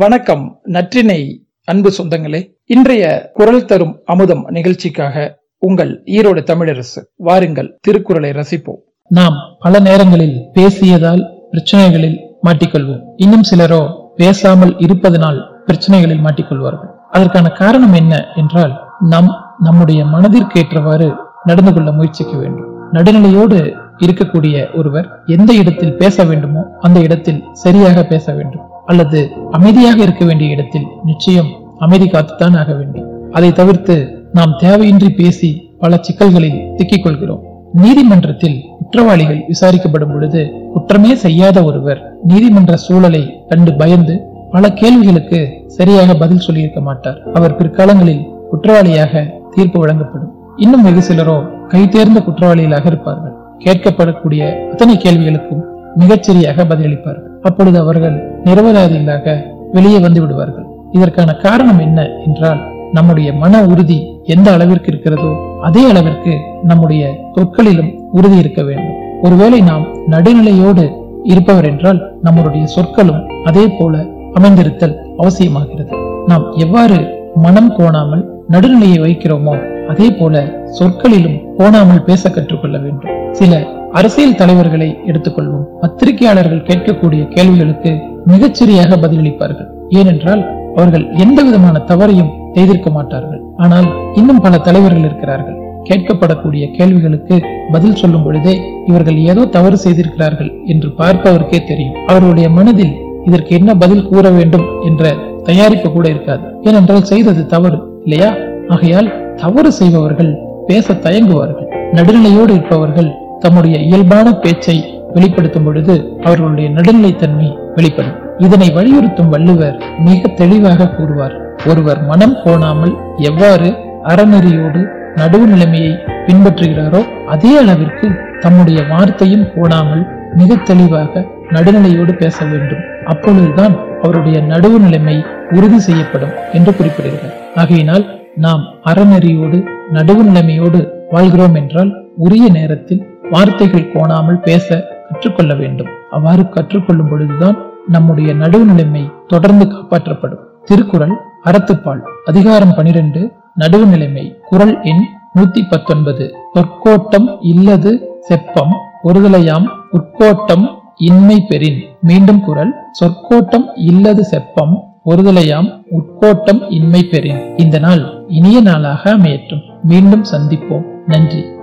வணக்கம் நற்றினை அன்பு சொந்தங்களே. இன்றைய குரல் தரும் அமுதம் நிகழ்ச்சிக்காக உங்கள் ஈரோடு தமிழரசு வாருங்கள் திருக்குறளை ரசிப்போம். நாம் பல நேரங்களில் பேசியதால் பிரச்சனைகளில் மாட்டிக்கொள்வோம். இன்னும் சிலரோ பேசாமல் இருப்பதனால் பிரச்சனைகளில் மாட்டிக்கொள்வார்கள். அதற்கான காரணம் என்ன என்றால் நாம் நம்முடைய மனதிற்கேற்றவாறு நடந்து கொள்ள முயற்சிக்க வேண்டும். நடுநிலையோடு இருக்கக்கூடிய ஒருவர் எந்த இடத்தில் பேச வேண்டுமோ அந்த இடத்தில் சரியாக பேச வேண்டும். அல்லது அமைதியாக இருக்க வேண்டிய இடத்தில் நிச்சயம் அமைதி காத்துத்தான் ஆக வேண்டும். அதை தவிர்த்து நாம் தேவையின்றி பேசி பல சிக்கல்களில் சிக்கிக் கொள்கிறோம். நீதிமன்றத்தில் குற்றவாளிகள் விசாரிக்கப்படும் பொழுது குற்றமே செய்யாத ஒருவர் நீதிமன்ற சூழலை கண்டு பயந்து பல கேள்விகளுக்கு சரியாக பதில் சொல்லியிருக்க மாட்டார். அவர் பிற்காலங்களில் குற்றவாளியாக தீர்ப்பு வழங்கப்படும். இன்னும் வெகு சிலரோ கைதேர்ந்த குற்றவாளிகளாக இருப்பார்கள். கேட்கப்படக்கூடிய அத்தனை கேள்விகளுக்கும் மிகச்சரியாக பதிலளிப்பார்கள். அப்பொழுது அவர்கள் நிரபராதிகளாக வெளியே வந்து விடுவார்கள். இதற்கான காரணம் என்ன என்றால் நம்முடைய மன உறுதி எந்த அளவிற்கு இருக்கிறதோ அதே அளவிற்கு நம்முடைய சொற்களிலும் உறுதி இருக்க வேண்டும். ஒருவேளை நாம் நடுநிலையோடு இருப்பவர் என்றால் நம்மளுடைய சொற்களும் அதே போல அமைந்திருத்தல் அவசியமாகிறது. நாம் எவ்வாறு மனம் கோணாமல் நடுநிலையை வைக்கிறோமோ அதே போல சொற்களிலும் கோணாமல் பேச கற்றுக்கொள்ள வேண்டும். சில அரசியல் தலைவர்களை எடுத்துக்கொள்வோம். பத்திரிகையாளர்கள் கேட்கக்கூடிய கேள்விகளுக்கு மிகச்சரியாக பதிலளிப்பார்கள். ஏனென்றால் அவர்கள் எந்த விதமான தவறையும் செய்திருக்க மாட்டார்கள். ஆனால் இன்னும் பல தலைவர்கள் இருக்கிறார்கள். கேட்கப்படக்கூடிய கேள்விகளுக்கு பதில் சொல்லும் பொழுதே இவர்கள் ஏதோ தவறு செய்திருக்கிறார்கள் என்று பார்ப்பவருக்கே தெரியும். அவருடைய மனதில் இதற்கு என்ன பதில் கூற வேண்டும் என்ற தயாரிப்பு கூட இருக்காது. ஏனென்றால் செய்தது தவறு இல்லையா? ஆகையால் தவறு செய்பவர்கள் பேச தயங்குவார்கள். நடுநிலையோடு இருப்பவர்கள் தம்முடைய இயல்பான பேச்சை வெளிப்படுத்தும் பொழுது அவர்களுடைய நடுநிலைத்தன்மை வெளிப்படும். இதனை வலியுறுத்தும் வள்ளுவர் மிக தெளிவாக கூறுவார். ஒருவர் மனம் போனாமல் எவ்வாறு அறநெறியோடு நடுவு நிலைமையை பின்பற்றுகிறாரோ அதே அளவிற்கு தம்முடைய வார்த்தையும் கோணாமல் மிக தெளிவாக நடுநிலையோடு பேச வேண்டும். அப்பொழுதுதான் அவருடைய நடுவு நிலைமை உறுதி செய்யப்படும் என்று குறிப்பிடுகிறார். ஆகையினால் நாம் அறநெறியோடு நடுவு நிலைமையோடு வாழ்கிறோம் என்றால் உரிய நேரத்தில் வார்த்தைகள் கோணாமல் பேச கற்றுக்கொள்ள வேண்டும். அவ்வாறு கற்றுக்கொள்ளும் பொழுதுதான் நம்முடைய நடுவு நிலைமை தொடர்ந்து காப்பாற்றப்படும். திருக்குறள் அறத்துப்பால் அதிகாரம் பனிரெண்டு நடுவுநிலைமை குரல் எண் நூத்தி பத்தொன்பது பொற்கோட்டம் இல்லது செப்பம் ஒருதலையாம் உட்கோட்டம் இன்மை பெறின். மீண்டும் குரல் சொற்கோட்டம் இல்லது செப்பம் ஒருதலையாம் உட்கோட்டம் இன்மை பெறின். இந்த நாள் இனிய நாளாக அமையற்றும் மீண்டும் சந்திப்போம். நன்றி.